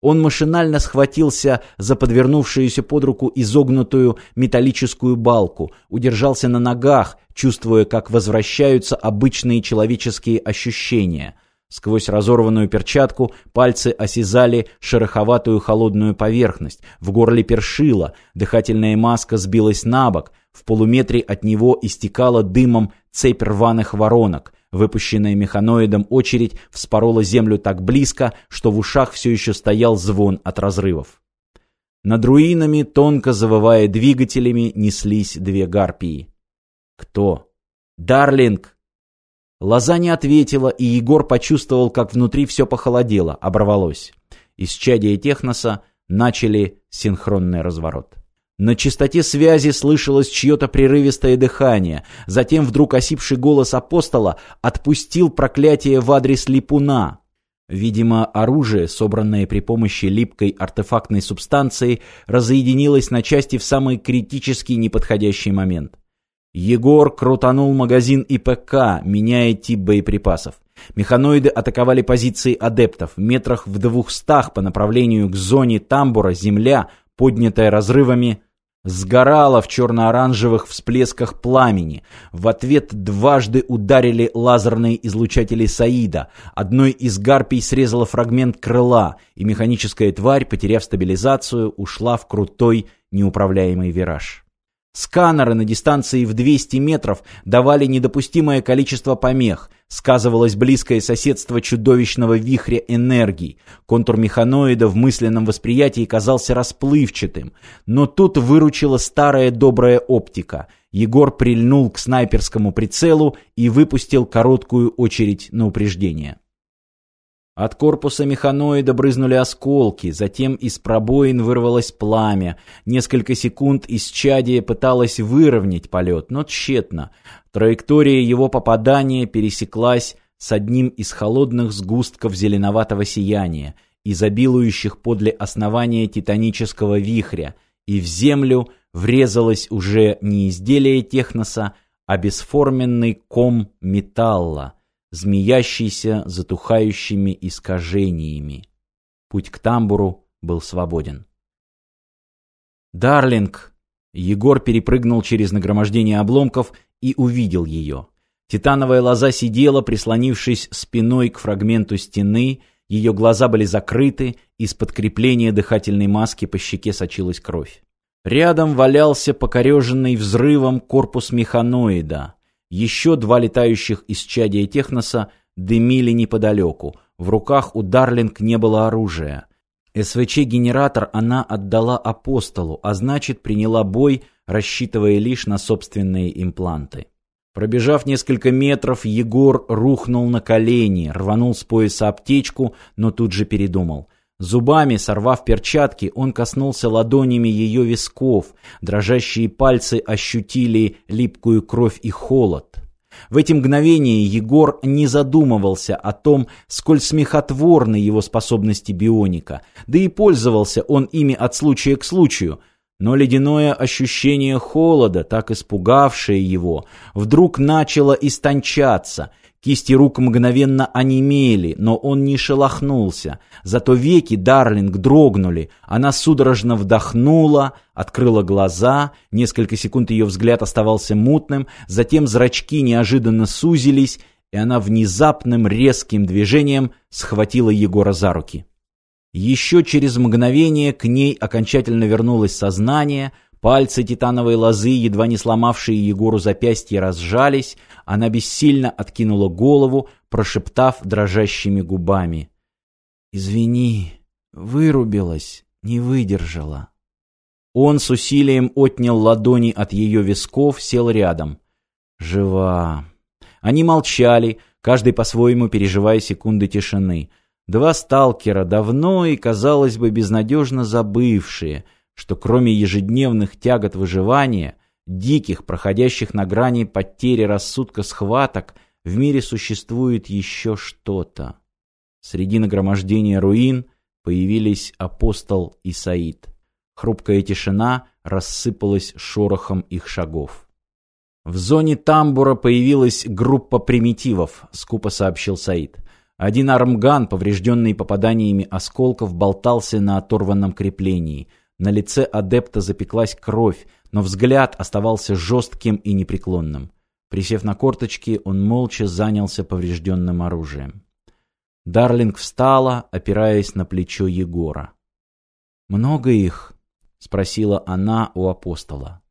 Он машинально схватился за подвернувшуюся под руку изогнутую металлическую балку, удержался на ногах, чувствуя, как возвращаются обычные человеческие ощущения. Сквозь разорванную перчатку пальцы осязали шероховатую холодную поверхность, в горле першило, дыхательная маска сбилась на бок, в полуметре от него истекала дымом цепь рваных воронок, Выпущенная механоидом очередь вспорола землю так близко, что в ушах все еще стоял звон от разрывов. Над руинами, тонко завывая двигателями, неслись две гарпии. «Кто?» «Дарлинг!» Лоза не ответила, и Егор почувствовал, как внутри все похолодело, оборвалось. Из чадия техноса начали синхронный разворот. На частоте связи слышалось чье-то прерывистое дыхание. Затем вдруг осипший голос апостола отпустил проклятие в адрес липуна. Видимо, оружие, собранное при помощи липкой артефактной субстанции, разъединилось на части в самый критический неподходящий момент. Егор крутанул магазин ИПК, меняя тип боеприпасов. Механоиды атаковали позиции адептов. Метрах в двухстах по направлению к зоне тамбура земля, поднятая разрывами, сгорала в черно-оранжевых всплесках пламени. В ответ дважды ударили лазерные излучатели Саида. Одной из гарпий срезала фрагмент крыла, и механическая тварь, потеряв стабилизацию, ушла в крутой неуправляемый вираж. Сканеры на дистанции в 200 метров давали недопустимое количество помех. Сказывалось близкое соседство чудовищного вихря энергии. Контур механоида в мысленном восприятии казался расплывчатым. Но тут выручила старая добрая оптика. Егор прильнул к снайперскому прицелу и выпустил короткую очередь на упреждение. От корпуса механоида брызнули осколки, затем из пробоин вырвалось пламя. Несколько секунд из чадия пыталось выровнять полет, но тщетно. Траектория его попадания пересеклась с одним из холодных сгустков зеленоватого сияния, изобилующих подле основания титанического вихря, и в землю врезалось уже не изделие техноса, а бесформенный ком металла — змеящийся затухающими искажениями. Путь к тамбуру был свободен. «Дарлинг!» Егор перепрыгнул через нагромождение обломков и увидел ее. Титановая лоза сидела, прислонившись спиной к фрагменту стены, ее глаза были закрыты, из-под крепления дыхательной маски по щеке сочилась кровь. Рядом валялся покореженный взрывом корпус механоида. Еще два летающих из чадия техноса дымили неподалеку. В руках у Дарлинг не было оружия. СВЧ-генератор она отдала апостолу, а значит приняла бой, рассчитывая лишь на собственные импланты. Пробежав несколько метров, Егор рухнул на колени, рванул с пояса аптечку, но тут же передумал – Зубами, сорвав перчатки, он коснулся ладонями ее висков. Дрожащие пальцы ощутили липкую кровь и холод. В эти мгновения Егор не задумывался о том, сколь смехотворны его способности бионика, да и пользовался он ими от случая к случаю. Но ледяное ощущение холода, так испугавшее его, вдруг начало истончаться, Кисти рук мгновенно онемели, но он не шелохнулся. Зато веки Дарлинг дрогнули. Она судорожно вдохнула, открыла глаза. Несколько секунд ее взгляд оставался мутным. Затем зрачки неожиданно сузились, и она внезапным резким движением схватила Егора за руки. Еще через мгновение к ней окончательно вернулось сознание — Пальцы титановой лозы, едва не сломавшие Егору запястье, разжались. Она бессильно откинула голову, прошептав дрожащими губами. «Извини, вырубилась, не выдержала». Он с усилием отнял ладони от ее висков, сел рядом. «Жива». Они молчали, каждый по-своему переживая секунды тишины. Два сталкера, давно и, казалось бы, безнадежно забывшие — что кроме ежедневных тягот выживания, диких, проходящих на грани потери рассудка схваток, в мире существует еще что-то. Среди нагромождения руин появились апостол и Саид. Хрупкая тишина рассыпалась шорохом их шагов. В зоне тамбура появилась группа примитивов, скупо сообщил Саид. Один армган, поврежденный попаданиями осколков, болтался на оторванном креплении. На лице адепта запеклась кровь, но взгляд оставался жестким и непреклонным. Присев на корточки, он молча занялся поврежденным оружием. Дарлинг встала, опираясь на плечо Егора. «Много их?» — спросила она у апостола.